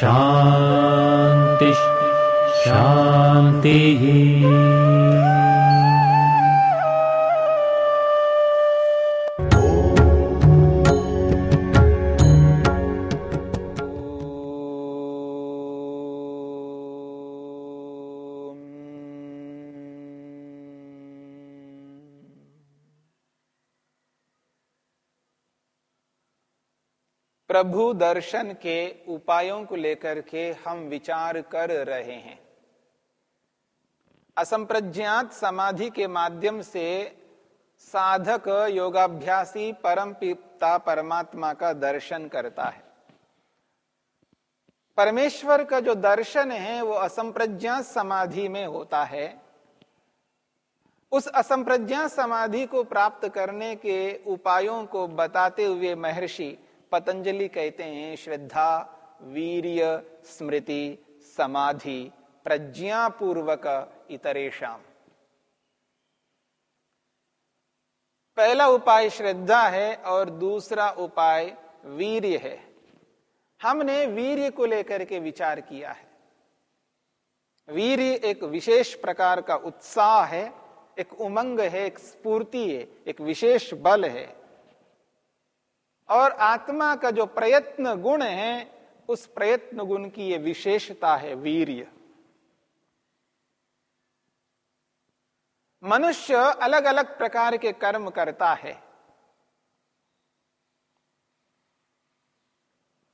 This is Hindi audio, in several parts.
शान्तिः शान्तिः प्रभु दर्शन के उपायों को लेकर के हम विचार कर रहे हैं। असंप्रज्ञात समाधि के माध्यम से साधक योगाभ्यासी परम पिता परमात्मा का दर्शन करता है। परमेश्वर का जो दर्शन है, वो असंप्रज्ञात समाधि में होता है। उस असंप्रज्ञात समाधि को प्राप्त करने के उपायों को बताते हुए महर्षि पतंजलि कहते हैं, श्रद्धा, वीर्य, स्मृति, समाधि, प्रज्ञापूर्वक इतरेशम पहला उपाय श्रद्धा है और दूसरा उपाय वीर्य है। हमने वीर्य को लेकर के विचार किया है। वीर्य एक विशेष प्रकार का उत्साह है, एक उमंग है, एक स्फूर्ति है, एक विशेष बल है। और आत्मा का जो प्रयत्न गुण है, उस प्रयत्न गुण की ये विशेषता है वीर्य। मनुष्य अलग अलग प्रकार के कर्म करता है।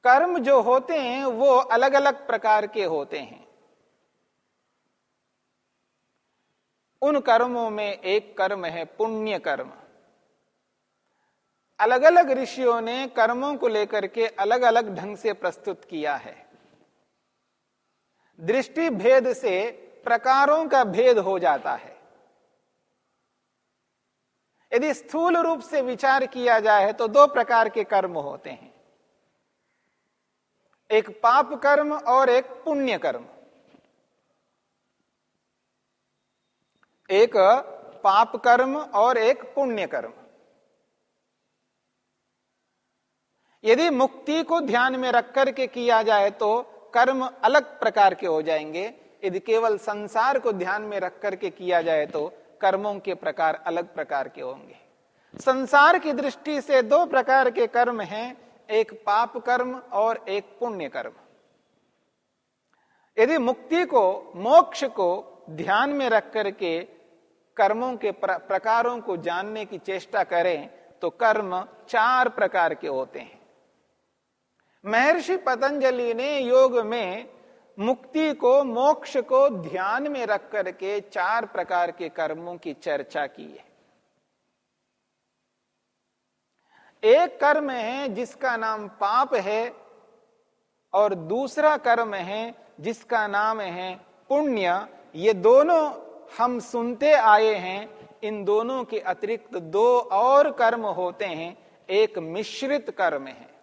कर्म जो होते हैं, वो अलग अलग प्रकार के होते हैं। उन कर्मों में एक कर्म है पुण्य कर्म। अलग अलग ऋषियों ने कर्मों को लेकर के अलग अलग ढंग से प्रस्तुत किया है। दृष्टि भेद से प्रकारों का भेद हो जाता है। यदि स्थूल रूप से विचार किया जाए तो दो प्रकार के कर्म होते हैं। एक पाप कर्म और एक पुण्य कर्म। एक पाप कर्म और एक पुण्य कर्म। यदि मुक्ति को ध्यान में रख करके किया जाए तो कर्म अलग प्रकार के हो जाएँगे। यदि केवल संसार को ध्यान में रख करके किया जाए तो कर्मों के प्रकार अलग प्रकार के होंगे। संसार की दृष्टि से दो प्रकार के कर्म हैं, एक पाप कर्म और एक पुण्य कर्म। यदि मुक्ति को, मोक्ष को ध्यान में रख करके कर्मों के प्रकारों को जानने की चेष्टा करें तो कर्म चार प्रकार के होते हैं। महर्षि पतंजलि ने योग में मुक्ति को, मोक्ष को ध्यान में रख करके चार प्रकार के कर्मों की चर्चा की है। एक कर्म है जिसका नाम पाप है और दूसरा कर्म है जिसका नाम है पुण्य। ये दोनों हम सुनते आए हैं, इन दोनों के अतिरिक्त दो और कर्म होते हैं। एक मिश्रित कर्म है।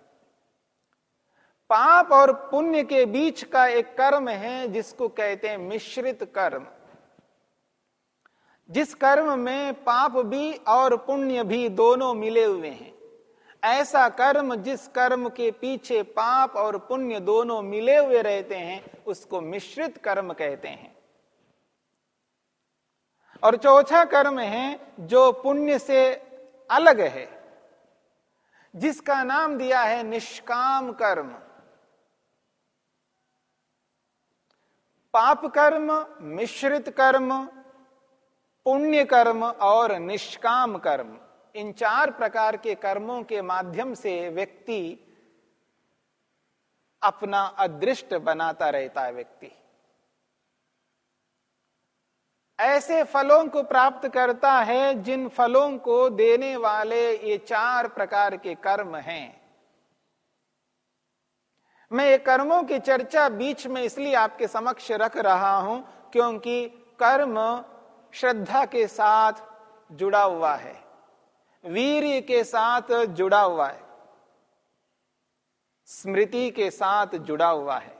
पाप और पुण्य के बीच का एक कर्म है जिसको कहते हैं मिश्रित कर्म। जिस कर्म में पाप भी और पुण्य भी दोनों मिले हुए हैं, ऐसा कर्म जिस कर्म के पीछे पाप और पुण्य दोनों मिले हुए रहते हैं, उसको मिश्रित कर्म कहते हैं। और चौथा कर्म है जो पुण्य से अलग है, जिसका नाम दिया है निष्काम कर्म। पाप कर्म मिश्रित कर्म पुण्य कर्म और निष्काम कर्म। इन चार प्रकार के कर्मों के माध्यम से व्यक्ति अपना अदृष्ट बनाता रहता है व्यक्ति। ऐसे फलों को प्राप्त करता है जिन फलों को देने वाले ये चार प्रकार के कर्म हैं। मैं ये कर्मों की चर्चा बीच में इसलिए आपके समक्ष रख रहा हूँ क्योंकि कर्म श्रद्धा के साथ जुड़ा हुआ है। वीर के साथ जुड़ा हुआ है। स्मृति के साथ जुड़ा हुआ है।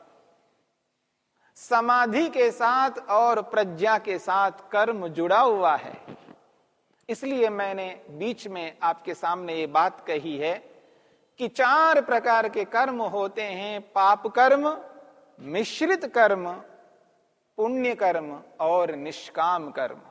समाधि के साथ और प्रज्ञा के साथ कर्म जुड़ा हुआ है। इसलिए मैंने बीच में आपके सामने ये बात कही है कि चार प्रकार के कर्म होते हैं, पाप कर्म, मिश्रित कर्म, पुण्य कर्म और निष्काम कर्म।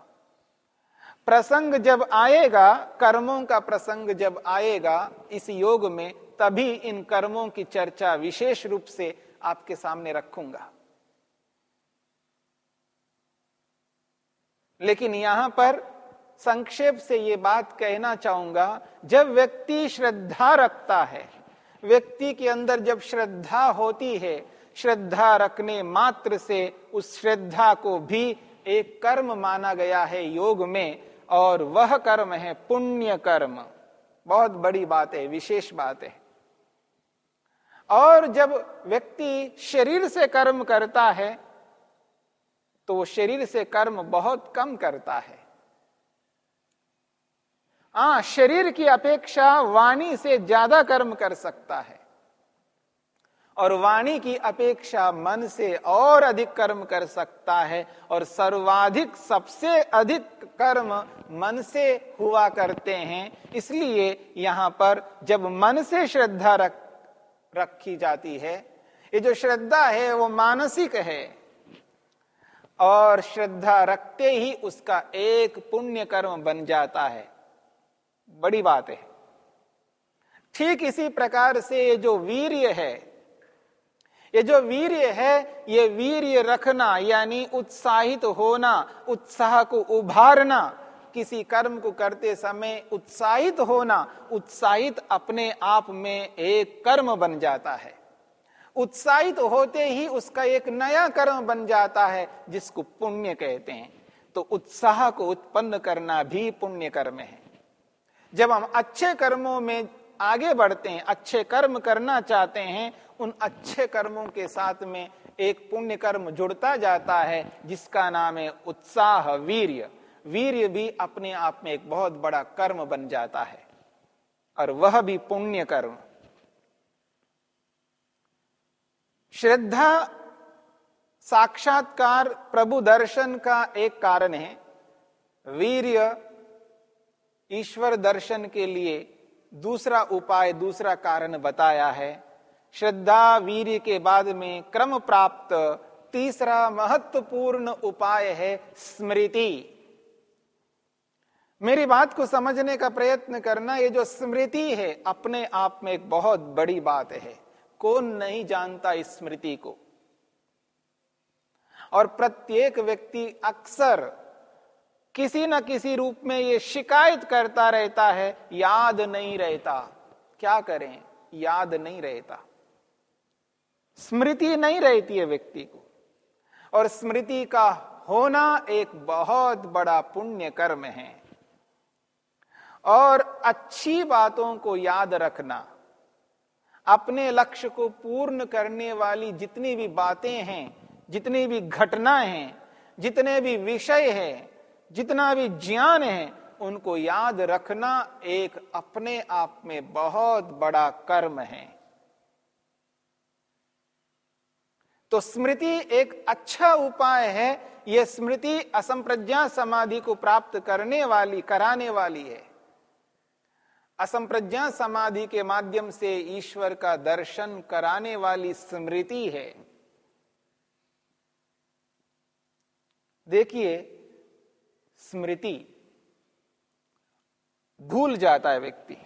प्रसंग जब आएगा, कर्मों का प्रसंग जब आएगा, इस योग में तभी इन कर्मों की चर्चा विशेष रूप से आपके सामने रखूँगा। लेकिन यहाँ पर संक्षेप से ये बात कहना चाहूँगा, जब व्यक्ति श्रद्धा रखता है, व्यक्ति के अंदर जब श्रद्धा होती है, श्रद्धा रखने मात्र से उस श्रद्धा को भी एक कर्म माना गया है योग में, और वह कर्म है पुण्य कर्म। बहुत बड़ी बात है, विशेष बात है। और जब व्यक्ति शरीर से कर्म करता है तो वो शरीर से कर्म बहुत कम करता है। आ, शरीर की अपेक्षा वाणी से ज़्यादा कर्म कर सकता है। और वाणी की अपेक्षा मन से और अधिक कर्म कर सकता है और सर्वाधिक सबसे अधिक कर्म मन से हुआ करते हैं। इसलिए यहाँ पर जब मन से श्रद्धा रख रखी जाती है ये जो श्रद्धा है वो मानसिक है और श्रद्धा रखते ही उसका एक पुण्य कर्म बन जाता है। बड़ी बात है। ठीक इसी प्रकार से ये जो वीर्य है, ये जो वीर्य है, ये वीर्य रखना, यानी उत्साहित होना, उत्साह को उभारना, किसी कर्म को करते समय उत्साहित होना, उत्साहित अपने आप में एक कर्म बन जाता है। उत्साहित होते ही उसका एक नया कर्म बन जाता है, जिसको पुण्य कहते हैं। तो उत्साह को उत्पन्न करना भी पुण्य कर्म है। जब हम अच्छे कर्मों में आगे बढ़ते हैं, अच्छे कर्म करना चाहते हैं, उन अच्छे कर्मों के साथ में एक पुण्य कर्म जुड़ता जाता है, जिसका नाम है उत्साह वीर्य। वीर्य भी अपने आप में एक बहुत बड़ा कर्म बन जाता है, और वह भी पुण्य कर्म श्रद्धा साक्षात्कार प्रभु दर्शन का एक कारण है, वीर्य ईश्वर दर्शन के लिए दूसरा उपाय, दूसरा कारण बताया है। श्रद्धा वीर के बाद में क्रम प्राप्त तीसरा महत्वपूर्ण उपाय है स्मृति। मेरी बात को समझने का प्रयत्न करना, ये जो स्मृति है, अपने आप में एक बहुत बड़ी बात है। कौन नहीं जानता इस स्मृति को? और प्रत्येक व्यक्ति अक्सर किसी न किसी रूप में ये शिकायत करता रहता है, याद नहीं रहता। क्या करें? याद नहीं रहता। स्मृति नहीं रहती है व्यक्ति को। और स्मृति का होना एक बहुत बड़ा पुण्य कर्म है। और अच्छी बातों को याद रखना, अपने लक्ष्य को पूर्ण करने वाली जितनी भी बातें हैं, जितनी भी घटनाएँ हैं, जितने भी विषय हैं जितना भी ज्ञान है, उनको याद रखना एक अपने आप में बहुत बड़ा कर्म है। तो स्मृति एक अच्छा उपाय है। यह स्मृति असंप्रज्ञा समाधि को प्राप्त करने वाली, कराने वाली है। असंप्रज्ञा समाधि के माध्यम से ईश्वर का दर्शन कराने वाली स्मृति है। देखिए स्मृति भूल जाता है व्यक्ति।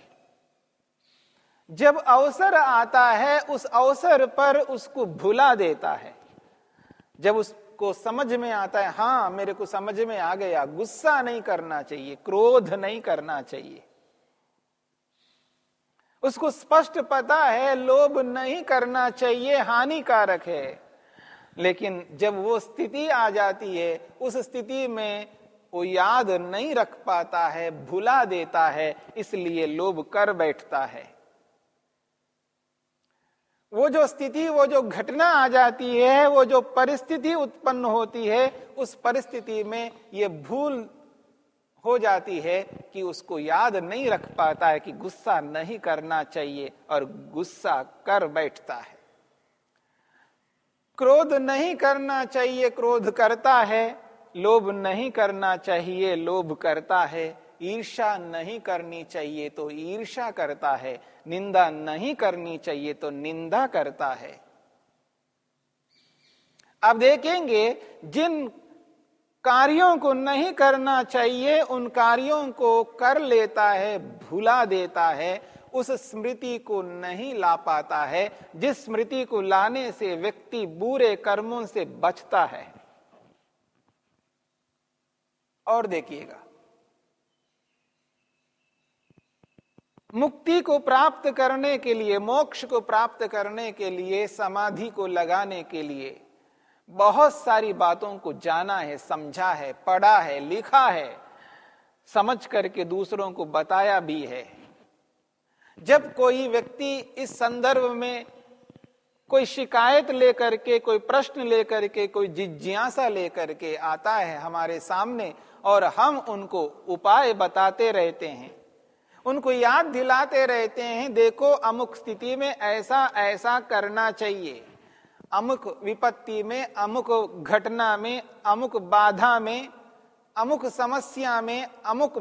जब अवसर आता है, उस अवसर पर उसको भुला देता है। जब उसको समझ में आता है, हाँ, मेरे को समझ में आ गया, गुस्सा नहीं करना चाहिए, क्रोध नहीं करना चाहिए। उसको स्पष्ट पता है, लोभ नहीं करना चाहिए, हानिकारक है। लेकिन जब वो स्थिति आ जाती है, उस स्थिति में वो याद नहीं रख पाता है, भुला देता है, इसलिए लोभ कर बैठता है। वो जो स्थिति, वो जो घटना आ जाती है, वो जो परिस्थिति उत्पन्न होती है, उस परिस्थिति में ये भूल हो जाती है कि उसको याद नहीं रख पाता है कि गुस्सा नहीं करना चाहिए और गुस्सा कर बैठता है। क्रोध नहीं करना चाहिए, क्रोध करता है लोभ नहीं करना चाहिए, लोभ करता है। ईर्षा नहीं करनी चाहिए तो ईर्षा करता है। निंदा नहीं करनी चाहिए तो निंदा करता है। अब देखेंगे, जिन कार्यों को नहीं करना चाहिए, उन कार्यों को कर लेता है, भुला देता है, उस स्मृति को नहीं ला पाता है। जिस स्मृति को लाने से व्यक्ति बुरे कर्मों से बचता है। और देखिएगा। मुक्ति को प्राप्त करने के लिए, मोक्ष को प्राप्त करने के लिए, समाधि को लगाने के लिए बहुत सारी बातों को जाना है, समझा है, पढ़ा है, लिखा है, समझ करके दूसरों को बताया भी है। जब कोई व्यक्ति इस संदर्भ में कोई शिकायत लेकर के, कोई प्रश्न लेकर के, कोई जिज्ञासा लेकर के आता है हमारे सामने और हम उनको उपाय बताते रहते हैं। उनको याद दिलाते रहते हैं, देखो अमुक स्थिति में ऐसा ऐसा करना चाहिए। अमुक विपत्ति में, अमुक घटना में, अमुक बाधा में, अमुक समस्या में, अमुक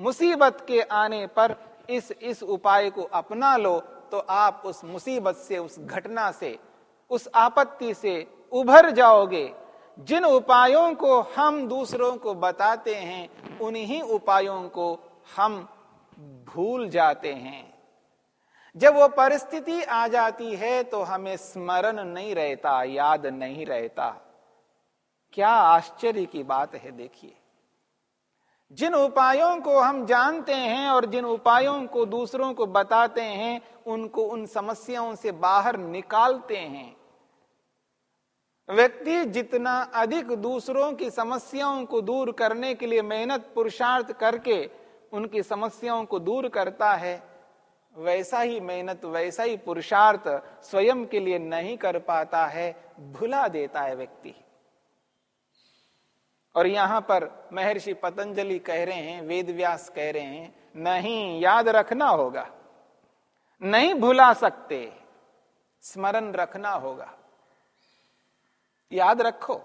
मुसीबत के आने पर इस इस उपाय को अपना लो तो आप उस मुसीबत से, उस घटना से, उस आपत्ति से उभर जाओगे। जिन उपायों को हम दूसरों को बताते हैं, उन्हीं उपायों को हम भूल जाते हैं। जब वो परिस्थिति आ जाती है तो हमें स्मरण नहीं रहता, याद नहीं रहता। क्या आश्चर्य की बात है, देखिए। जिन उपायों को हम जानते हैं और जिन उपायों को दूसरों को बताते हैं उनको उन समस्याओं से बाहर निकालते हैं। व्यक्ति जितना अधिक दूसरों की समस्याओं को दूर करने के लिए मेहनत पुरुषार्थ करके उनकी समस्याओं को दूर करता है, वैसा ही मेहनत, वैसा ही पुरुषार्थ स्वयं के लिए नहीं कर पाता है, भुला देता है व्यक्ति। और यहाँ पर महर्षि पतंजलि कह रहे हैं वेद व्यास कह रहे हैं, नहीं, याद रखना होगा। नहीं भुला सकते। स्मरण रखना होगा। याद रखो।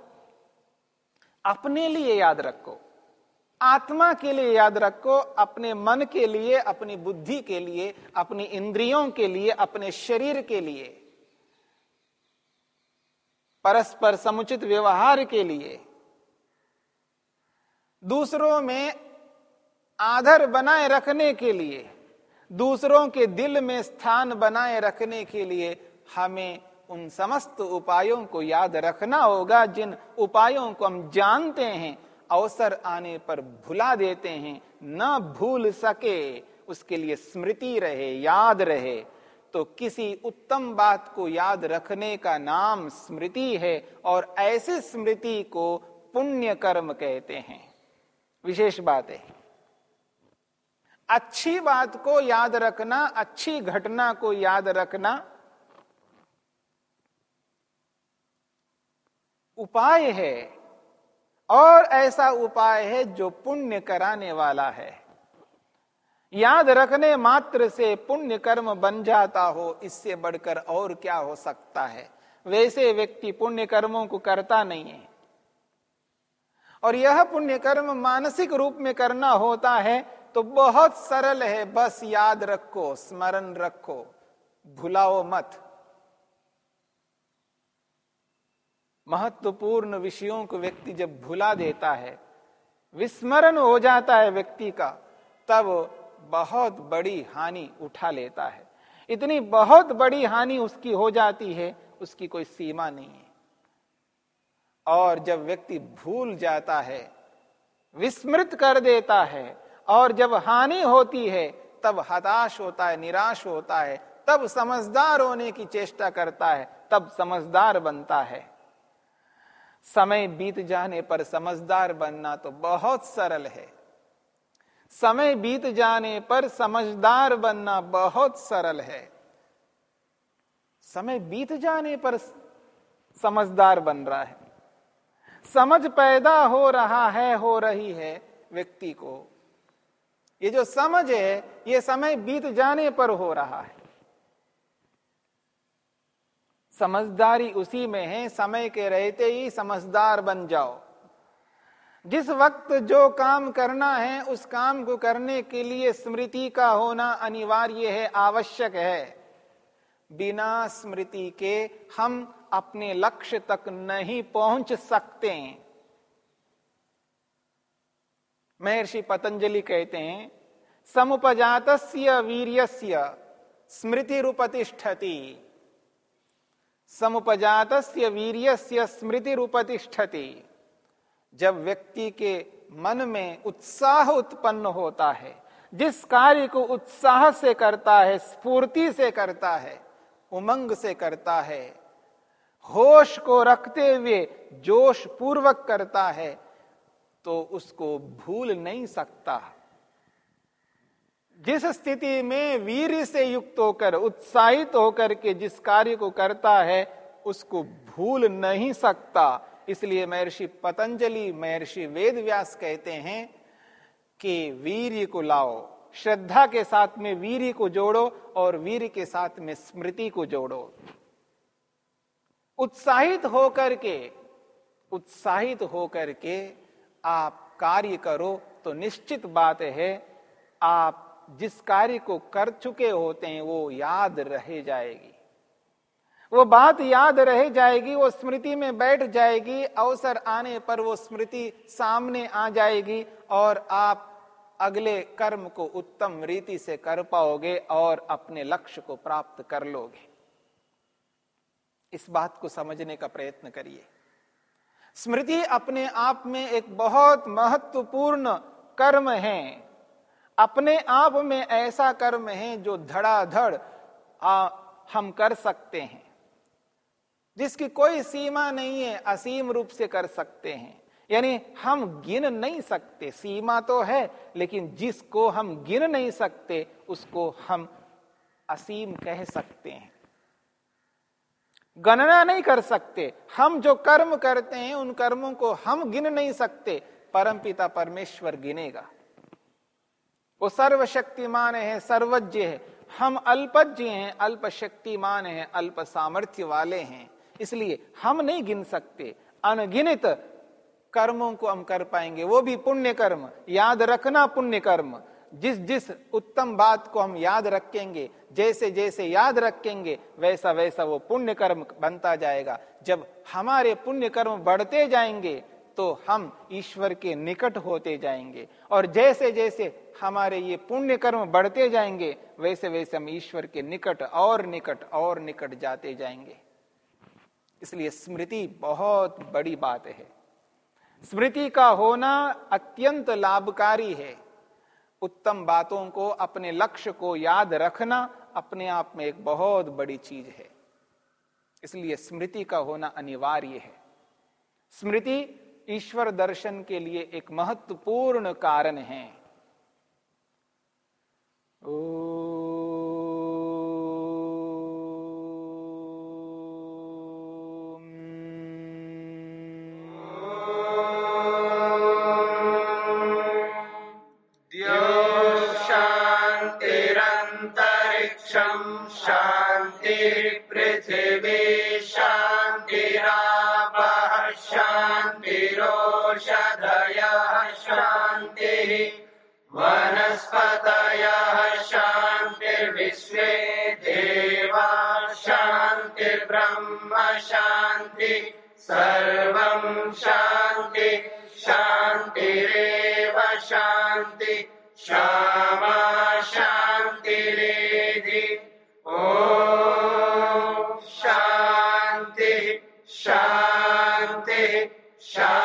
अपने लिए याद रखो। आत्मा के लिए याद रखो। अपने मन के लिए, अपनी बुद्धि के लिए, अपनी इंद्रियों के लिए, अपने शरीर के लिए। परस्पर समुचित व्यवहार के लिए। दूसरों में आदर बनाए रखने के लिए। दूसरों के दिल में स्थान बनाए रखने के लिए हमें उन समस्त उपायों को याद रखना होगा, जिन उपायों को हम जानते हैं, अवसर आने पर भुला देते हैं, न भूल सके, उसके लिए स्मृति रहे, याद रहे। तो किसी उत्तम बात को याद रखने का नाम स्मृति है, और ऐसी स्मृति को पुण्य कर्म कहते हैं। विशेष बात है। अच्छी बात को याद रखना, अच्छी घटना को याद रखना। उपाय है, और ऐसा उपाय है जो पुण्य कराने वाला है। याद रखने मात्र से पुण्य कर्म बन जाता हो, इससे बढ़कर और क्या हो सकता है? वैसे व्यक्ति पुण्य कर्मों को करता नहीं है। और यह पुण्य कर्म मानसिक रूप में करना होता है तो बहुत सरल है, बस याद रखो, स्मरण रखो, भुलाओ मत। महत्वपूर्ण विषयों को व्यक्ति जब भुला देता है, विस्मरण हो जाता है व्यक्ति का, तब बहुत बड़ी हानि उठा लेता है। इतनी बहुत बड़ी हानि उसकी हो जाती है, उसकी कोई सीमा नहीं है। और जब व्यक्ति भूल जाता है, विस्मृत कर देता है और जब हानि होती है, तब हताश होता है, निराश होता है, तब समझदार होने की चेष्टा करता है, तब समझदार बनता है। समय बीत जाने पर समझदार बनना तो बहुत सरल है। समय बीत जाने पर समझदार बनना बहुत सरल है। समय बीत जाने पर समझदार बन रहा है। समझ पैदा हो रहा है, हो रही है व्यक्ति को। ये जो समझ है, ये समय बीत जाने पर हो रहा है। समझदारी उसी में है, समय के रहते ही समझदार बन जाओ। जिस वक्त जो काम करना है, उस काम को करने के लिए स्मृति का होना अनिवार्य है, आवश्यक है। बिना स्मृति के हम अपने लक्ष्य तक नहीं पहुँच सकते महर्षि पतंजलि कहते हैं समुपजात वीर्यस्य स्मृति रूपतिष्ठति। समुपजात वीर्यस्य स्मृति रूपतिष्ठति। जब व्यक्ति के मन में उत्साह उत्पन्न होता है, जिस कार्य को उत्साह से करता है, स्फूर्ति से करता है, उमंग से करता है, होश को रखते हुए जोश पूर्वक करता है तो उसको भूल नहीं सकता। जिस स्थिति में वीर से युक्त होकर, उत्साहित होकर के जिस कार्य को करता है, उसको भूल नहीं सकता। इसलिए महर्षि पतंजलि, महर्षि वेद व्यास कहते हैं कि वीर को लाओ, श्रद्धा के साथ में वीर को जोड़ो और वीर के साथ में स्मृति को जोड़ो। उत्साहित होकर के, उत्साहित होकर के आप कार्य करो तो निश्चित बात है, आप जिस कार्य को कर चुके होते हैं, वो याद रह जाएगी। वो बात याद रह जाएगी, वो स्मृति में बैठ जाएगी, अवसर आने पर वो स्मृति सामने आ जाएगी और आप अगले कर्म को उत्तम रीति से कर पाओगे और अपने लक्ष्य को प्राप्त कर लोगे। इस बात को समझने का प्रयत्न करिए। स्मृति अपने आप में एक बहुत महत्वपूर्ण कर्म है। अपने आप में ऐसा कर्म है जो धड़ाधड़ हम कर सकते हैं। जिसकी कोई सीमा नहीं है, असीम रूप से कर सकते हैं। यानी हम गिन नहीं सकते, सीमा तो है, लेकिन जिसको हम गिन नहीं सकते, उसको हम असीम कह सकते हैं। गणना नहीं कर सकते। हम जो कर्म करते हैं, उन कर्मों को हम गिन नहीं सकते। परमपिता परमेश्वर गिनेगा। वो सर्वशक्तिमान है, सर्वज्ञ है। हम अल्पज्ञ हैं अल्प शक्तिमान है अल्प सामर्थ्य वाले हैं। इसलिए हम नहीं गिन सकते। अनगिनित कर्मों को हम कर पाएँगे। वो भी पुण्य कर्म। याद रखना पुण्य कर्म। जिस जिस उत्तम बात को हम याद रखेंगे, जैसे जैसे याद रखेंगे, वैसा वैसा वो पुण्य कर्म बनता जाएगा। जब हमारे पुण्य कर्म बढ़ते जाएँगे तो हम ईश्वर के निकट होते जाएँगे। और जैसे जैसे हमारे ये पुण्य कर्म बढ़ते जाएँगे, वैसे वैसे हम ईश्वर के निकट और निकट और निकट जाते जाएँगे। इसलिए स्मृति बहुत बड़ी बात है। स्मृति का होना अत्यंत लाभकारी है। उत्तम बातों को, अपने लक्ष्य को याद रखना अपने आप में एक बहुत बड़ी चीज़ है। इसलिए स्मृति का होना अनिवार्य है। स्मृति ईश्वर दर्शन के लिए एक महत्वपूर्ण कारण है। ओ विश्वे देवा शांति शान्तिर्ब्रह्म शान्ति सर्वम् शांति शान्तिरेव शान्ति, क्षमा शान्तिरेधि। ओ शांति शांति शांति